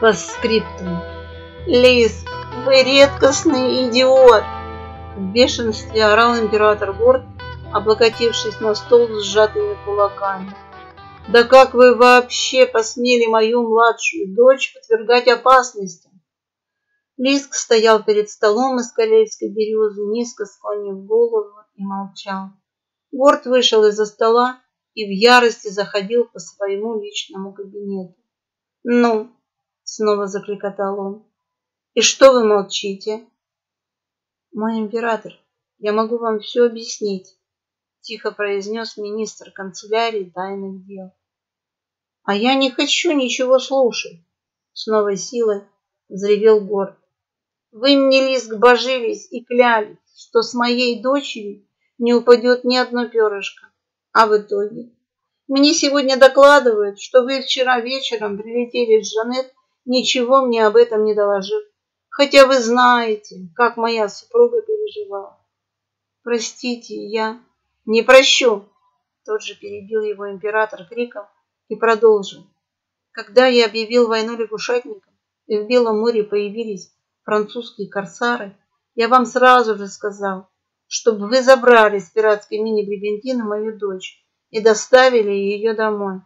Постскриптум. Лис, вы редкостный идиот! В бешенстве орал император Горд, облокотившись на стол с сжатыми кулаками. Да как вы вообще посмели мою младшую дочь подвергать опасности? Лиск стоял перед столом из калейской березы, низко склонив голову и молчал. Горд вышел из-за стола и в ярости заходил по своему личному кабинету. «Ну?» — снова закликотал он. «И что вы молчите?» «Мой император, я могу вам все объяснить», — тихо произнес министр канцелярии тайных дел. «А я не хочу ничего слушать», — с новой силой взревел Горд. Вы мне, Лиск, божились и клялись, что с моей дочерью не упадет ни одно перышко. А в итоге мне сегодня докладывают, что вы вчера вечером прилетели с Жанет, ничего мне об этом не доложив. Хотя вы знаете, как моя супруга переживала. Простите, я не прощу. Тот же перебил его император криком и продолжил. Когда я объявил войну лягушатникам, и в Белом море появились французские корсары, я вам сразу же сказал, чтобы вы забрали с пиратской мини-бригантины мою дочь и доставили ее домой.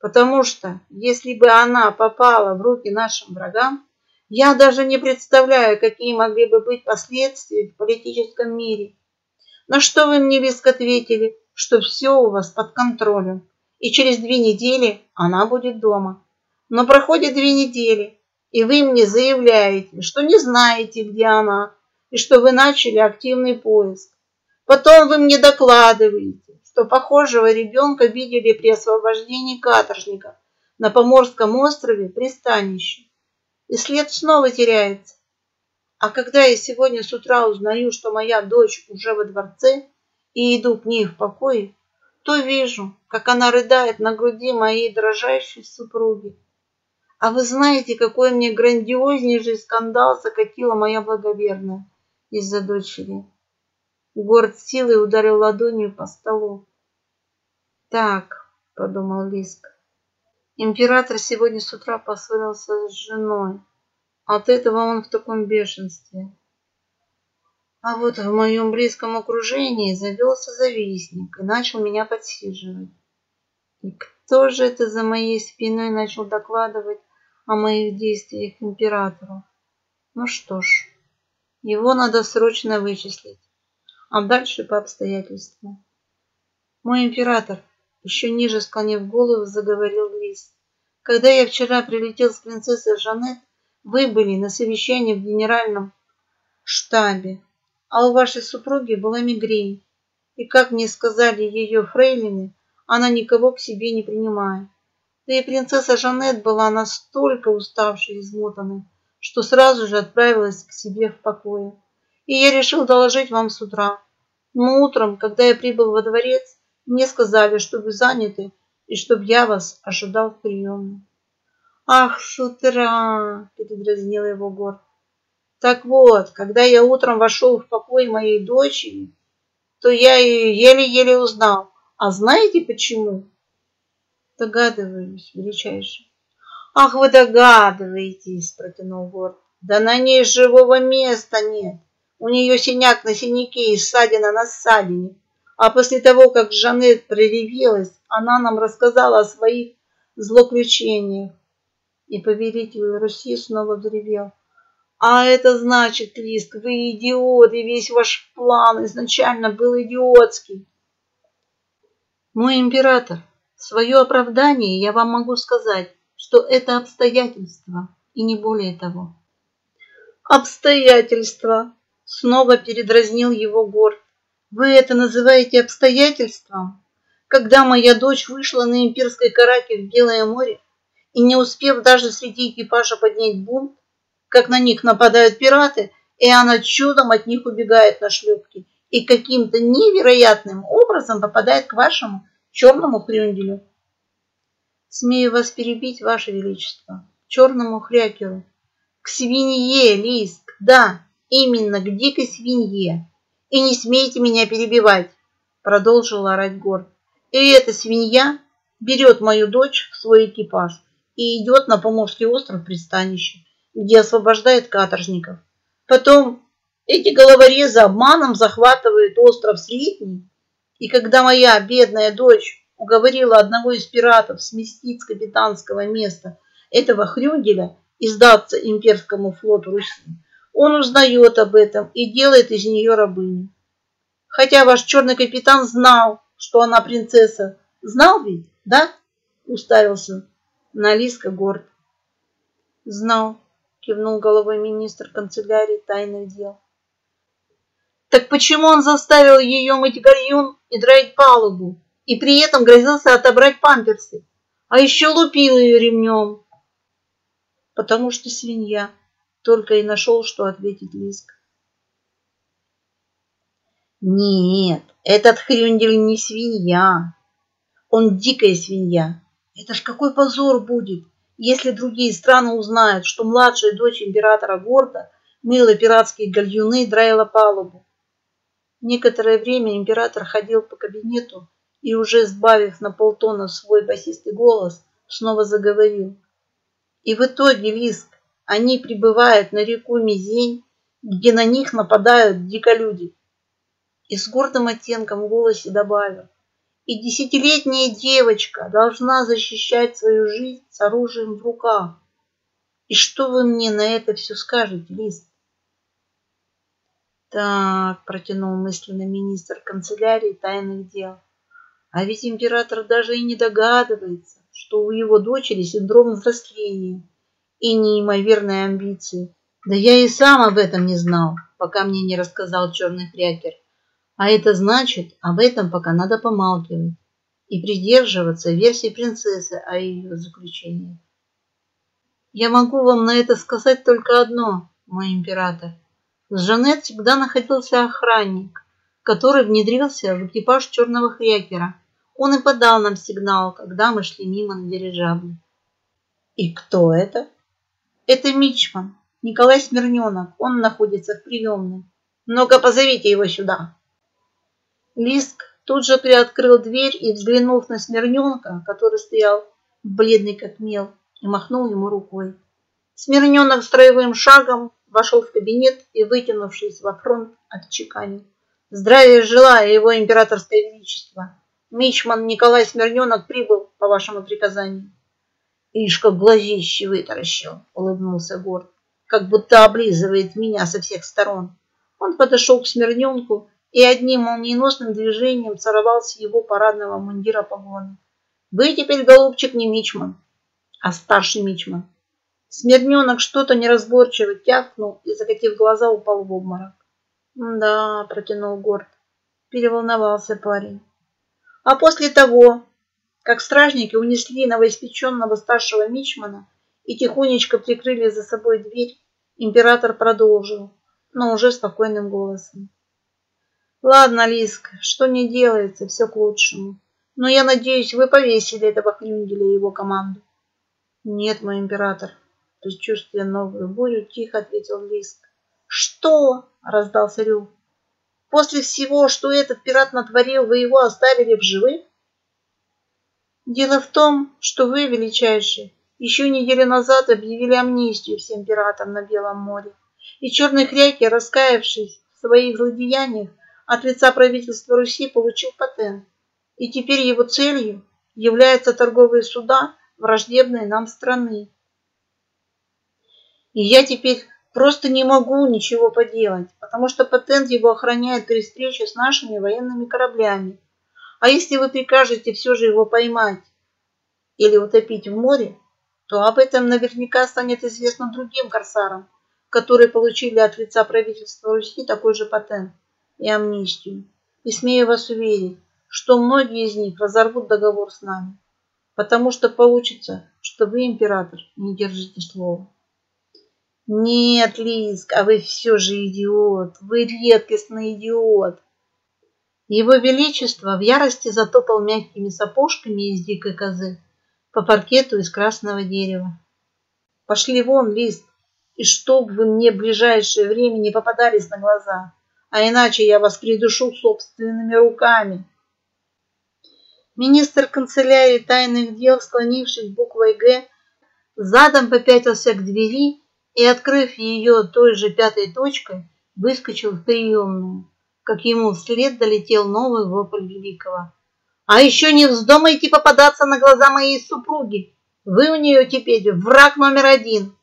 Потому что, если бы она попала в руки нашим врагам, я даже не представляю, какие могли бы быть последствия в политическом мире. На что вы мне виск ответили, что все у вас под контролем, и через две недели она будет дома. Но проходит две недели, и вы мне заявляете, что не знаете, где она, и что вы начали активный поиск. Потом вы мне докладываете, что похожего ребенка видели при освобождении каторжников на Поморском острове пристанище. И след снова теряется. А когда я сегодня с утра узнаю, что моя дочь уже во дворце, и иду к ней в покое, то вижу, как она рыдает на груди моей дрожащей супруги. А вы знаете, какой мне грандиознейший скандал закатила моя благоверная из-за дочери? Горд силой ударил ладонью по столу. Так, подумал Лиск, император сегодня с утра поссорился с женой. От этого он в таком бешенстве. А вот в моем близком окружении завелся завистник и начал меня подсиживать. И кто же это за моей спиной начал докладывать о моих действиях императору. Ну что ж, его надо срочно вычислить, а дальше по обстоятельствам. Мой император, еще ниже склонив голову, заговорил Лис. Когда я вчера прилетел с принцессой Жанет, вы были на совещании в генеральном штабе, а у вашей супруги была мигрень. И, как мне сказали ее фрейлины, она никого к себе не принимает. Да и принцесса Жанет была настолько уставшей и измотанной, что сразу же отправилась к себе в покое. И я решил доложить вам с утра. Но утром, когда я прибыл во дворец, мне сказали, что вы заняты и чтобы я вас ожидал в приемной. «Ах, с утра!» – передразнил его Гор. «Так вот, когда я утром вошел в покой моей дочери, то я ее еле-еле узнал. А знаете почему?» Догадываюсь, величайший. Ах, вы догадываетесь, протянул Горд. Да на ней живого места нет. У нее синяк на синяке и ссадина на ссадине. А после того, как Жанет проревелась, она нам рассказала о своих злоключениях. И повелитель Руси снова взревел. А это значит, Лиск, вы идиот, и весь ваш план изначально был идиотский. Мой император, свое оправдание я вам могу сказать, что это обстоятельства и не более того. Обстоятельства, снова передразнил его Горд. Вы это называете обстоятельством? Когда моя дочь вышла на имперской караке в Белое море и не успев даже среди экипажа поднять бунт, как на них нападают пираты, и она чудом от них убегает на шлюпке и каким-то невероятным образом попадает к вашему черному хрюнделю. Смею вас перебить, ваше величество, черному хрякеру. К свинье, Лиск, да, именно к дикой свинье. И не смейте меня перебивать, продолжил орать Горд. И эта свинья берет мою дочь в свой экипаж и идет на Поморский остров пристанище, где освобождает каторжников. Потом эти головорезы обманом захватывают остров Слитний, и когда моя бедная дочь уговорила одного из пиратов сместить с капитанского места этого Хрюгеля и сдаться имперскому флоту Руси, он узнает об этом и делает из нее рабыню. Хотя ваш черный капитан знал, что она принцесса. Знал ведь, да? Уставился на Лиска Горд. Знал, кивнул головой министр канцелярии тайных дел. Так почему он заставил ее мыть гальюн и драить палубу, и при этом грозился отобрать памперсы, а еще лупил ее ремнем? Потому что свинья только и нашел, что ответить Лиск. Нет, этот хрюндель не свинья. Он дикая свинья. Это ж какой позор будет, если другие страны узнают, что младшая дочь императора Горда мыла пиратские гальюны и драила палубу. Некоторое время император ходил по кабинету и, уже сбавив на полтона свой басистый голос, снова заговорил. И в итоге, Лиск, они прибывают на реку Мизень, где на них нападают диколюди. И с гордым оттенком в голосе добавил. И десятилетняя девочка должна защищать свою жизнь с оружием в руках. И что вы мне на это все скажете, Лист? Так, протянул мысленно министр канцелярии тайных дел. А ведь император даже и не догадывается, что у его дочери синдром взросления и неимоверные амбиции. Да я и сам об этом не знал, пока мне не рассказал черный крякер. А это значит, об этом пока надо помалкивать и придерживаться версии принцессы о ее заключении. Я могу вам на это сказать только одно, мой император – с Жанет всегда находился охранник, который внедрился в экипаж черного хрякера. Он и подал нам сигнал, когда мы шли мимо на дирижабле. И кто это? Это Мичман, Николай Смирненок. Он находится в приемной. Ну-ка, позовите его сюда. Лиск тут же приоткрыл дверь и, взглянув на Смирненка, который стоял бледный как мел, и махнул ему рукой. Смирненок строевым шагом вошел в кабинет и, вытянувшись во фронт, отчеканил. Здравия желаю, его императорское величество. Мичман Николай Смирненок прибыл по вашему приказанию. Ишь, как глазище вытаращил, улыбнулся Горд, как будто облизывает меня со всех сторон. Он подошел к Смирненку и одним молниеносным движением сорвал с его парадного мундира погоны. Вы теперь, голубчик, не Мичман, а старший Мичман. Смирненок что-то неразборчиво тявкнул и, закатив глаза, упал в обморок. «Да», — протянул Горд, — переволновался парень. А после того, как стражники унесли новоиспеченного старшего мичмана и тихонечко прикрыли за собой дверь, император продолжил, но уже спокойным голосом. «Ладно, Лиск, что не делается, все к лучшему. Но я надеюсь, вы повесили этого Хлюнделя и его команду». «Нет, мой император», предчувствуя новую бурю, тихо ответил Лиск. «Что?» – раздался Рю. «После всего, что этот пират натворил, вы его оставили в живых?» «Дело в том, что вы, величайший, еще неделю назад объявили амнистию всем пиратам на Белом море, и черный хряки, раскаявшись в своих злодеяниях, от лица правительства Руси получил патент, и теперь его целью являются торговые суда враждебной нам страны. И я теперь просто не могу ничего поделать, потому что патент его охраняет при встрече с нашими военными кораблями. А если вы прикажете все же его поймать или утопить в море, то об этом наверняка станет известно другим корсарам, которые получили от лица правительства Руси такой же патент и амнистию. И смею вас уверить, что многие из них разорвут договор с нами, потому что получится, что вы, император, не держите слова. Нет, Лиск, а вы все же идиот. Вы редкостный идиот. Его Величество в ярости затопал мягкими сапожками из дикой козы по паркету из красного дерева. Пошли вон, Лист, и чтоб вы мне в ближайшее время не попадались на глаза, а иначе я вас придушу собственными руками. Министр канцелярии тайных дел, склонившись буквой «Г», задом попятился к двери и, открыв ее той же пятой точкой, выскочил в приемную, как ему вслед долетел новый вопль Великого. «А еще не вздумайте попадаться на глаза моей супруги! Вы у нее теперь враг номер один!»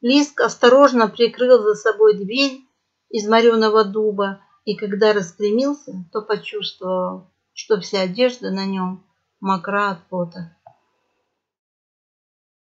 Лиск осторожно прикрыл за собой дверь из мореного дуба, и когда распрямился, то почувствовал, что вся одежда на нем мокра от пота.